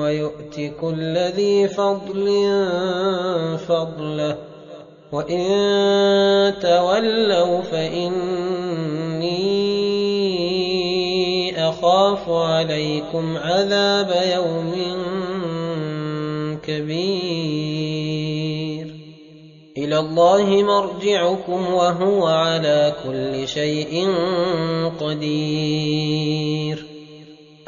ويؤت كل ذي فضل فضله وإن تولوا فإني أخاف عليكم عذاب يوم كبير إلى الله مرجعكم وهو على كل شيء قدير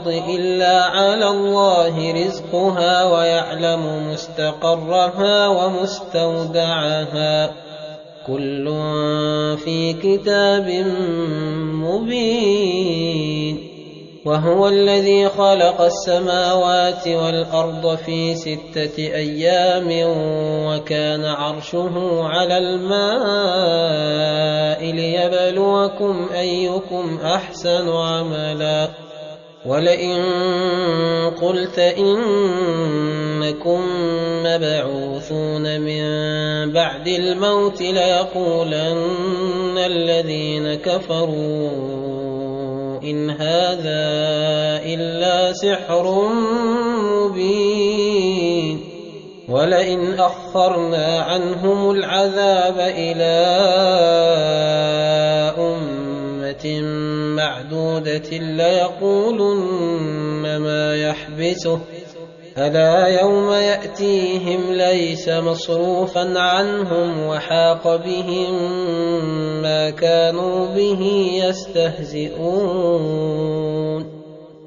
الأرض إلا على الله رزقها ويعلم مستقرها ومستودعها. كل في كتاب مبين. وهو الذي خلق السماوات والأرض في ستة أيام وكان عرشه على الماء ليبلوكم أيكم أحسن عملا. ولئن قلت إنكم مبعوثون من بعد الموت ليقولن الذين كفروا إن هذا إلا سحر مبين ولئن أخرنا عنهم العذاب إلى معدودة ليقولن ما يحبسه. ألا يوم يأتيهم ليس مصروفا عنهم وحاق بهم ما كانوا به يستهزئون.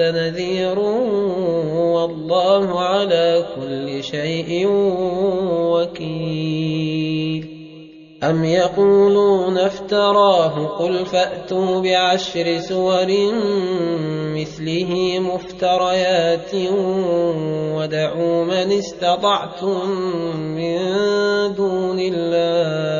نذير والله على كل شيء وكيل. أم يقولون افتراه قل فأتوا بعشر سور مثله مفتريات ودعوا من استطعتم من دون الله.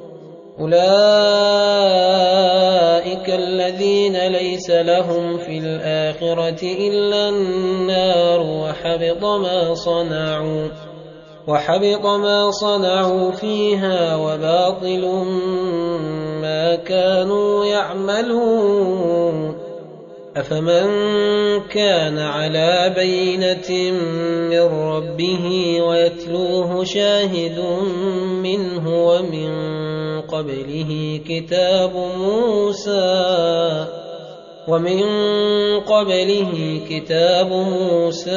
أولئك الذين ليس لهم في الآخرة إلا النار وحبط ما صنعوا وحبط ما صنعوا فيها وباطل ما كانوا يعملون أفمن كان على بينة من ربه ويتلوه شاهد منه ومن قبله كتاب موسى ومن قبله كتاب موسى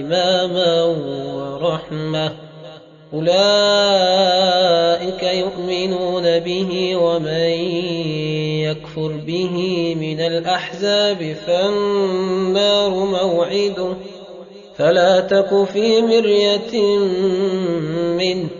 إماما ورحمة. أولئك يؤمنون به ومن يكفر به من الأحزاب فالنار موعده. فلا تك في مرية منه.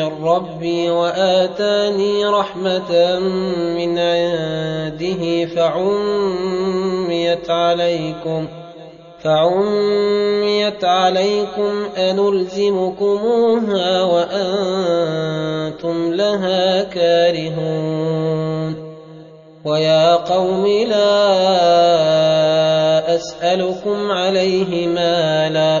من ربي وآتاني رحمة من عنده فعميت عليكم فعميت عليكم أنلزمكموها وأنتم لها كارهون ويا قوم لا أسألكم عليه مالا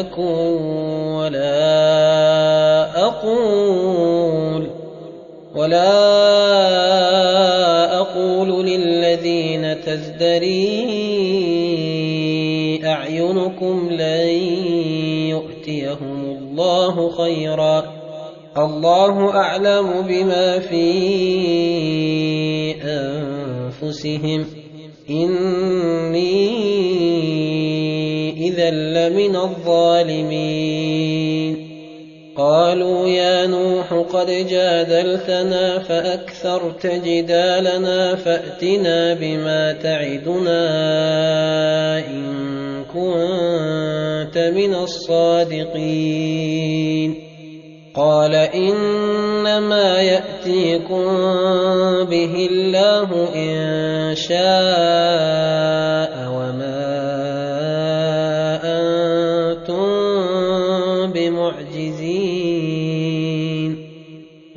ملك ولا أقول ولا أقول للذين تزدري أعينكم لن يؤتيهم الله خيرا الله أعلم بما في أنفسهم إني إذا لمن الظالمين. قالوا يا نوح قد جادلتنا فأكثرت جدالنا فأتنا بما تعدنا إن كنت من الصادقين. قال إنما يأتيكم به الله إن شاء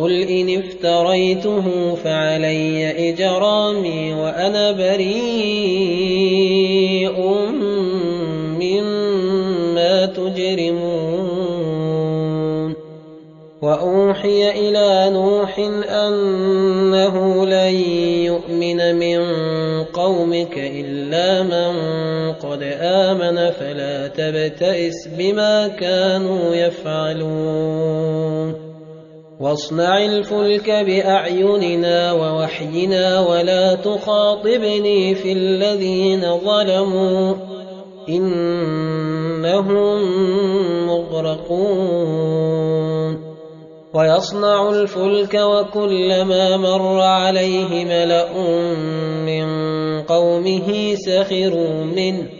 قل إن افتريته فعلي إجرامي وأنا بريء مما تجرمون وأوحي إلى نوح أنه لن يؤمن من قومك إلا من قد آمن فلا تبتئس بما كانوا يفعلون واصنع الفلك بأعيننا ووحينا ولا تخاطبني في الذين ظلموا إنهم مغرقون. ويصنع الفلك وكلما مر عليه ملأ من قومه سخروا منه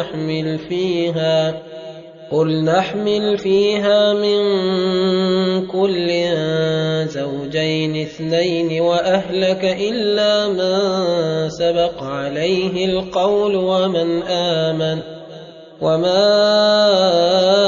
نحمل فيها قل نحمل فيها من كل زوجين اثنين وأهلك إلا من سبق عليه القول ومن آمن وما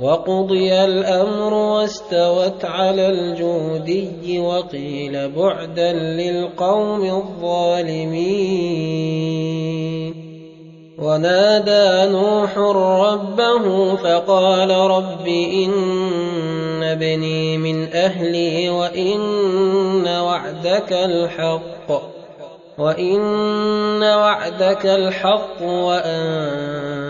وقضي الأمر واستوت على الجودي وقيل بعدا للقوم الظالمين. ونادى نوح ربه فقال رب إن ابني من أهلي وإن وعدك الحق وإن وعدك الحق وأنت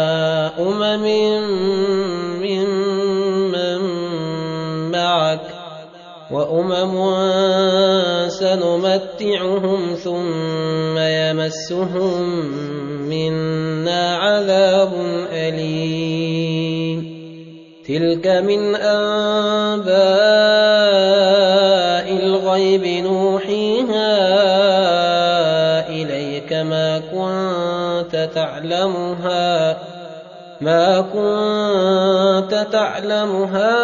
أمم ممن معك وأمم سنمتعهم ثم يمسهم منا عذاب أليم. تلك من أنباء الغيب نوحيها إليك ما كنت تعلمها. ما كنت تعلمها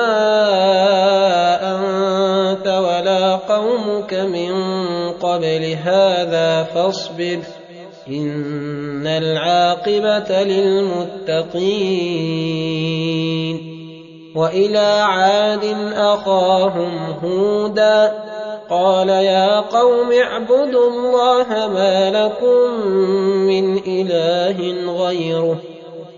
أنت ولا قومك من قبل هذا فاصبر. إن العاقبة للمتقين. وإلى عاد أخاهم هودا. قال يا قوم اعبدوا الله ما لكم من إله غيره.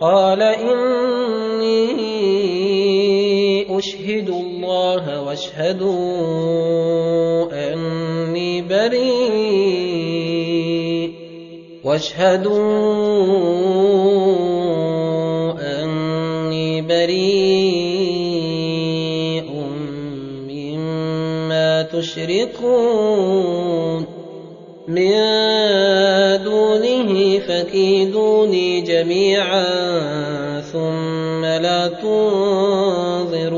قال إني أشهد الله واشهدوا أني بريء واشهدوا أني بريء مما تشركون من دونه فكيدوني جميعا ثم لا تنظرون.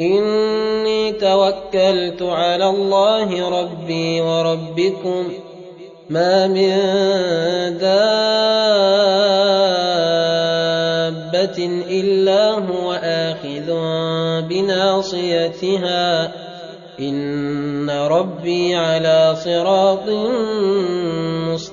إني توكلت على الله ربي وربكم. ما من دابة إلا هو آخذ بناصيتها. إن ربي على صراط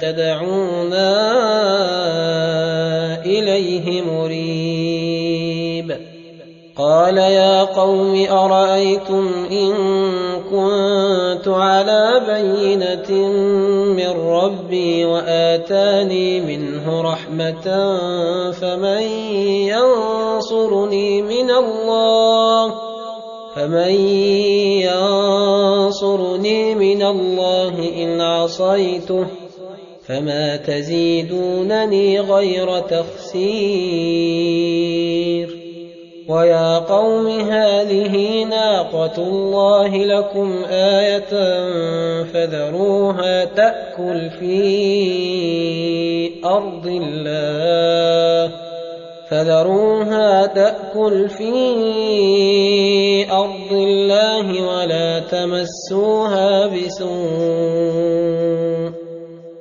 تدعونا إليه مريب. قال يا قوم أرأيتم إن كنت على بينة من ربي وآتاني منه رحمة فمن ينصرني من الله فمن ينصرني من الله إن عصيته فما تزيدونني غير تخسير ويا قوم هذه ناقة الله لكم آية فذروها تأكل في أرض الله فذروها تأكل في أرض الله ولا تمسوها بسوء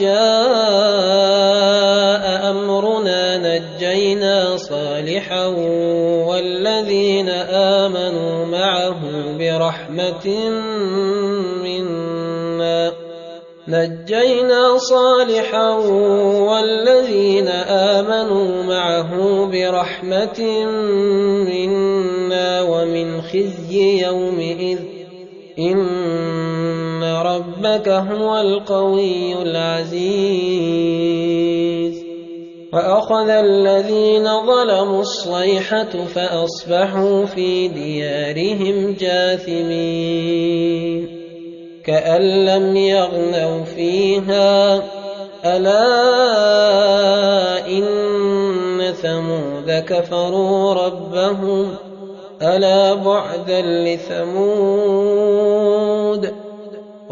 جاء أمرنا نجينا صالحا والذين آمنوا معه برحمة منا. نجينا صالحا والذين آمنوا معه برحمة منا. ومن خزي يومئذ إن ربك هو القوي العزيز. وأخذ الذين ظلموا الصيحة فأصبحوا في ديارهم جاثمين. كأن لم يغنوا فيها ألا إن ثمود كفروا ربهم ألا بعدا لثمود.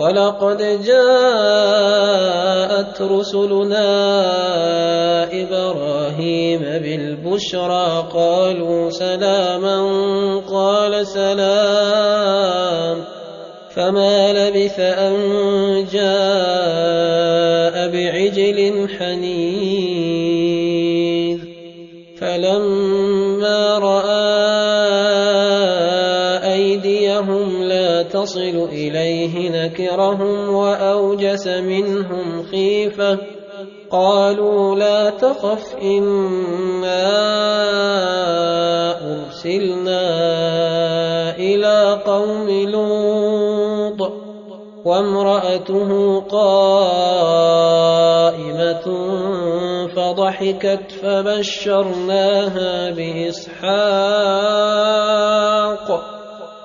ولقد جاءت رسلنا إبراهيم بالبشرى قالوا سلاما قال سلام فما لبث أن جاء بعجل حنيذ لا تصل إليه نكرهم وأوجس منهم خيفة. قالوا لا تخف إنا أرسلنا إلى قوم لوط. وامرأته قائمة فضحكت فبشرناها بإسحاق.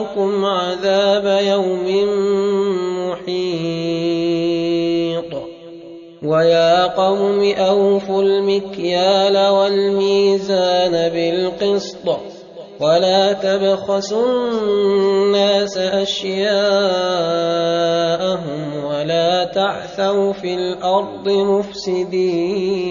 عليكم عذاب يوم محيط ويا قوم أوفوا المكيال والميزان بالقسط ولا تبخسوا الناس أشياءهم ولا تعثوا في الأرض مفسدين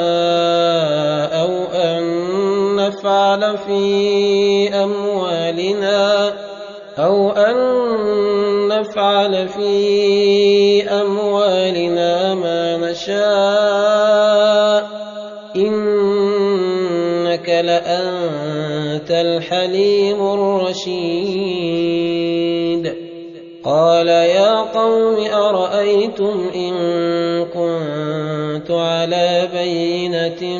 نفعل في أموالنا أو أن نفعل في أموالنا ما نشاء إنك لأنت الحليم الرشيد. قال يا قوم أرأيتم إن كنت على بينة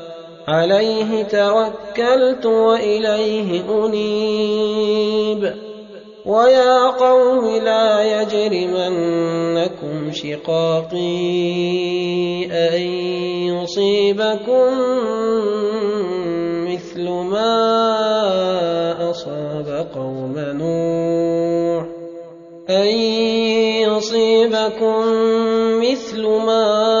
عليه توكلت وإليه أنيب. ويا قوم لا يجرمنكم شقاقي أن يصيبكم مثل ما أصاب قوم نوح. أن يصيبكم مثل ما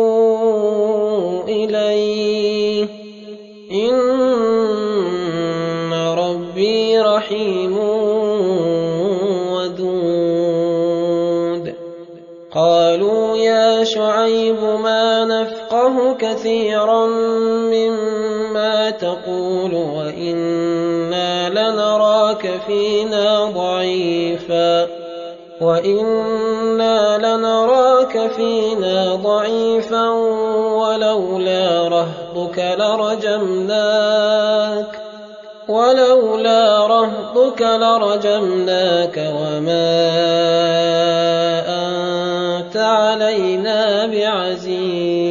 مما تقول وإنا لنراك فينا ضعيفا وإنا لنراك فينا ضعيفا ولولا رهطك لرجمناك ولولا رهطك لرجمناك وما أنت علينا بعزيز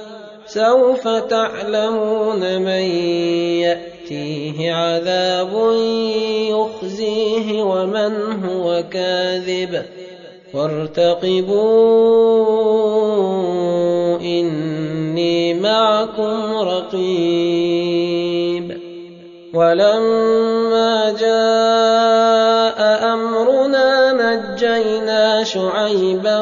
سوف تعلمون من يأتيه عذاب يخزيه ومن هو كاذب وارتقبوا إني معكم رقيب ولما جاء أمرنا نجينا شعيبا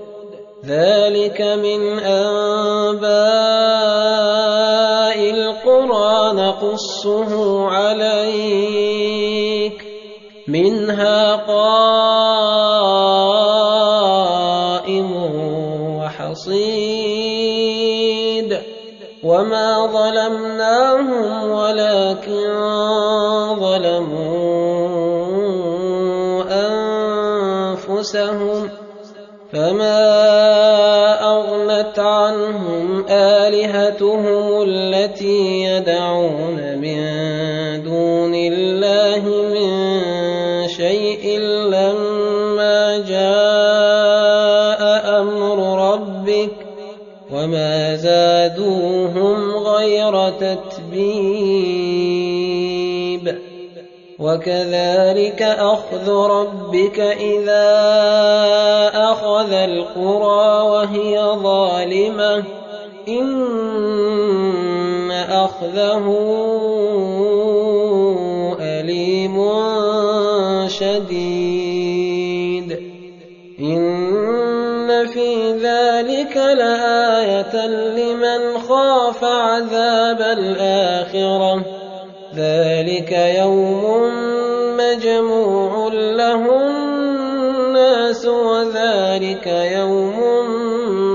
ذلك من أنباء القرى نقصه عليك منها قائم وحصيد وما ظلمناهم ولكن وما زادوهم غير تتبيب وكذلك أخذ ربك إذا أخذ القرى وهي ظالمة إن أخذه أليم شديد إن في ذلك لآية خاف عذاب الآخرة. ذلك يوم مجموع له الناس وذلك يوم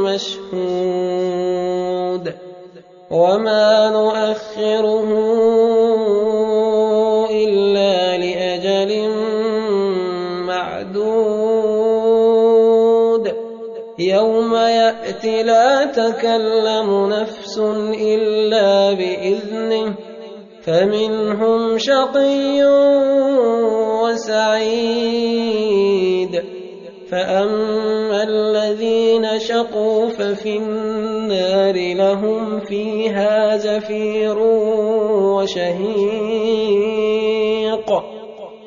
مشهود. وما نؤخره لا تكلم نفس إلا بإذنه فمنهم شقي وسعيد. فأما الذين شقوا ففي النار لهم فيها زفير وشهيق.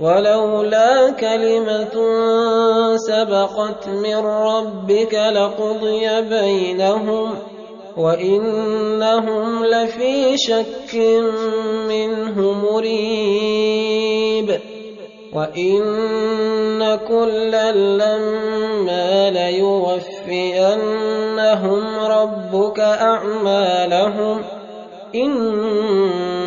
ولولا كلمة سبقت من ربك لقضي بينهم وإنهم لفي شك منه مريب. وإن كلا لما ليوفينهم ربك أعمالهم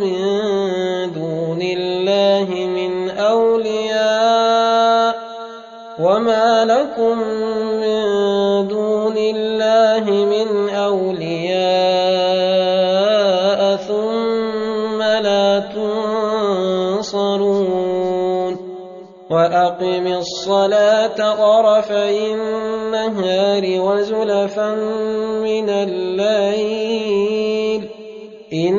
من دون الله من أولياء وما لكم من دون الله من أولياء ثم لا تنصرون وأقم الصلاة طرفي النهار وزلفا من الليل إن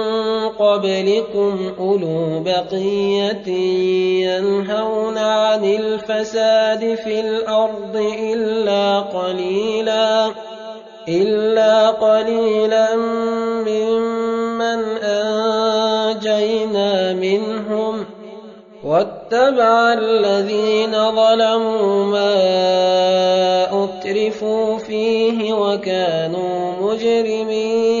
قبلكم أولو بقية ينهون عن الفساد في الأرض إلا قليلا إلا قليلا ممن أنجينا منهم. واتبع الذين ظلموا ما أترفوا فيه وكانوا مجرمين.